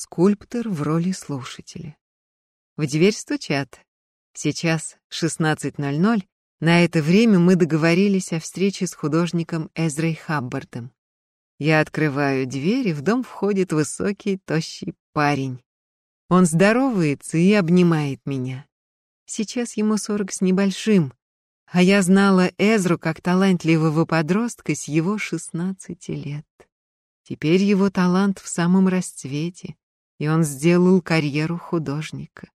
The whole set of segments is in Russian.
Скульптор в роли слушателя. В дверь стучат. Сейчас 16.00. На это время мы договорились о встрече с художником Эзрой Хаббардом. Я открываю дверь, и в дом входит высокий, тощий парень. Он здоровается и обнимает меня. Сейчас ему сорок с небольшим, а я знала Эзру как талантливого подростка с его шестнадцати лет. Теперь его талант в самом расцвете, и он сделал карьеру художника.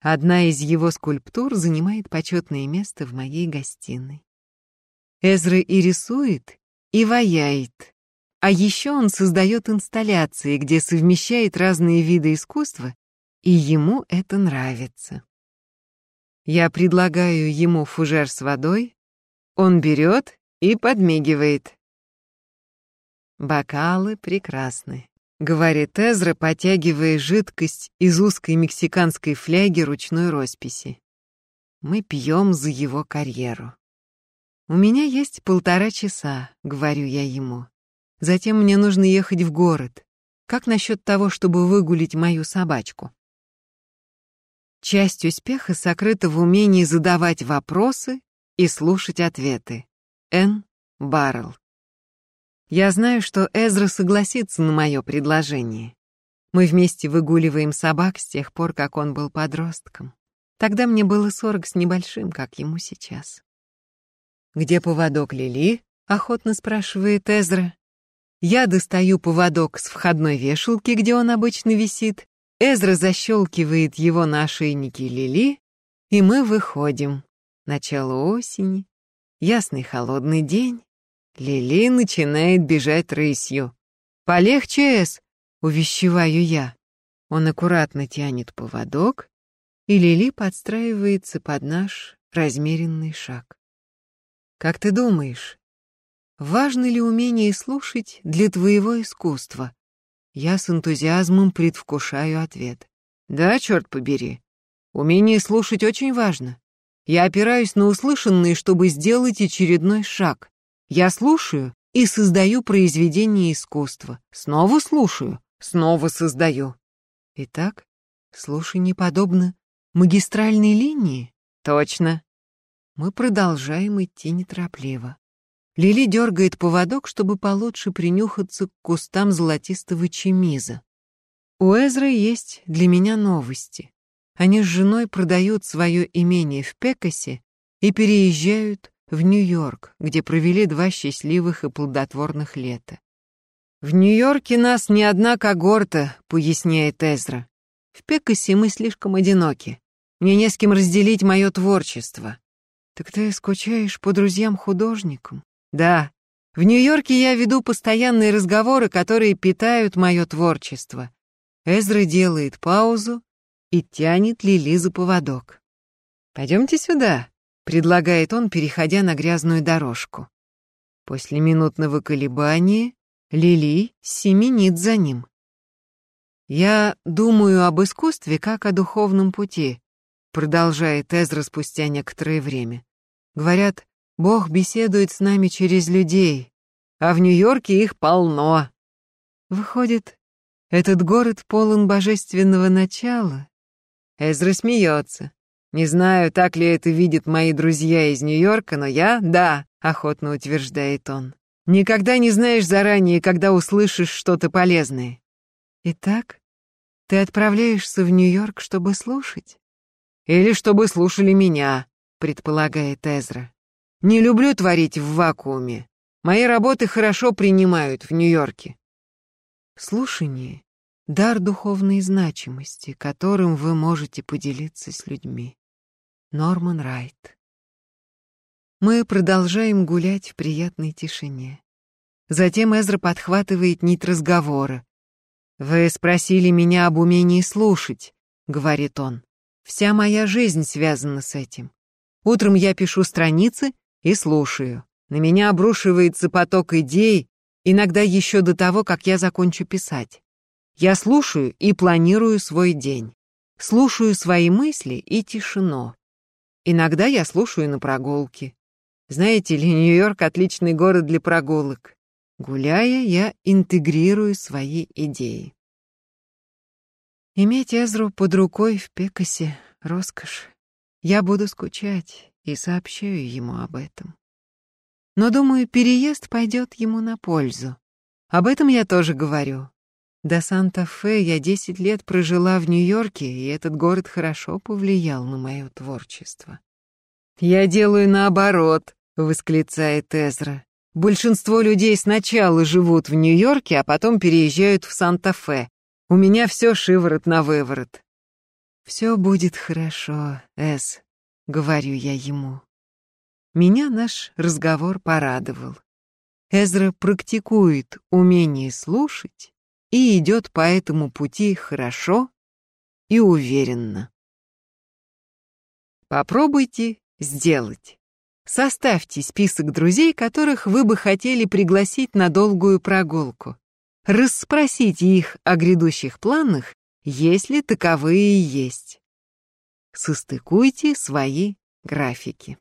Одна из его скульптур занимает почетное место в моей гостиной. Эзра и рисует, и ваяет, а еще он создает инсталляции, где совмещает разные виды искусства, и ему это нравится. Я предлагаю ему фужер с водой, он берет и подмигивает. Бокалы прекрасны, говорит Эзра, потягивая жидкость из узкой мексиканской фляги ручной росписи. Мы пьем за его карьеру. У меня есть полтора часа, говорю я ему. Затем мне нужно ехать в город. Как насчет того, чтобы выгулить мою собачку? Часть успеха сокрыта в умении задавать вопросы и слушать ответы. Н. Баррелл. Я знаю, что Эзра согласится на мое предложение. Мы вместе выгуливаем собак с тех пор, как он был подростком. Тогда мне было сорок с небольшим, как ему сейчас. «Где поводок Лили?» — охотно спрашивает Эзра. Я достаю поводок с входной вешалки, где он обычно висит, Эзра защелкивает его на ошейнике Лили, и мы выходим. Начало осени, ясный холодный день. Лили начинает бежать рысью. «Полегче, Эс!» — увещеваю я. Он аккуратно тянет поводок, и Лили подстраивается под наш размеренный шаг. «Как ты думаешь, важно ли умение слушать для твоего искусства?» Я с энтузиазмом предвкушаю ответ. Да, черт побери. Умение слушать очень важно. Я опираюсь на услышанное, чтобы сделать очередной шаг. Я слушаю и создаю произведение искусства. Снова слушаю, снова создаю. Итак, слушание подобно магистральной линии? Точно. Мы продолжаем идти неторопливо. Лили дергает поводок, чтобы получше принюхаться к кустам золотистого чемиза. У Эзры есть для меня новости. Они с женой продают свое имение в Пекасе и переезжают в Нью-Йорк, где провели два счастливых и плодотворных лета. «В Нью-Йорке нас не одна когорта», — поясняет Эзра. «В Пекасе мы слишком одиноки. Мне не с кем разделить мое творчество». «Так ты скучаешь по друзьям-художникам?» Да, в Нью-Йорке я веду постоянные разговоры, которые питают мое творчество. Эзра делает паузу и тянет Лили за поводок. «Пойдемте сюда», — предлагает он, переходя на грязную дорожку. После минутного колебания Лили семенит за ним. «Я думаю об искусстве как о духовном пути», — продолжает Эзра спустя некоторое время. Говорят, Бог беседует с нами через людей, а в Нью-Йорке их полно. Выходит, этот город полон божественного начала? Эзра смеется. Не знаю, так ли это видят мои друзья из Нью-Йорка, но я — да, охотно утверждает он. Никогда не знаешь заранее, когда услышишь что-то полезное. Итак, ты отправляешься в Нью-Йорк, чтобы слушать? Или чтобы слушали меня, предполагает Эзра. Не люблю творить в вакууме. Мои работы хорошо принимают в Нью-Йорке. Слушание — дар духовной значимости, которым вы можете поделиться с людьми. Норман Райт. Мы продолжаем гулять в приятной тишине. Затем Эзра подхватывает нить разговора. «Вы спросили меня об умении слушать», — говорит он. «Вся моя жизнь связана с этим. Утром я пишу страницы, и слушаю. На меня обрушивается поток идей, иногда еще до того, как я закончу писать. Я слушаю и планирую свой день. Слушаю свои мысли и тишину. Иногда я слушаю на прогулке. Знаете ли, Нью-Йорк — отличный город для прогулок. Гуляя, я интегрирую свои идеи. Иметь Эзру под рукой в Пекасе — роскошь. Я буду скучать и сообщаю ему об этом. Но, думаю, переезд пойдет ему на пользу. Об этом я тоже говорю. До Санта-Фе я десять лет прожила в Нью-Йорке, и этот город хорошо повлиял на мое творчество. «Я делаю наоборот», — восклицает Эзра. «Большинство людей сначала живут в Нью-Йорке, а потом переезжают в Санта-Фе. У меня все шиворот на выворот». «Все будет хорошо, Эс», — говорю я ему. Меня наш разговор порадовал. Эзра практикует умение слушать и идет по этому пути хорошо и уверенно. Попробуйте сделать. Составьте список друзей, которых вы бы хотели пригласить на долгую прогулку. Расспросите их о грядущих планах, если таковые есть. Состыкуйте свои графики.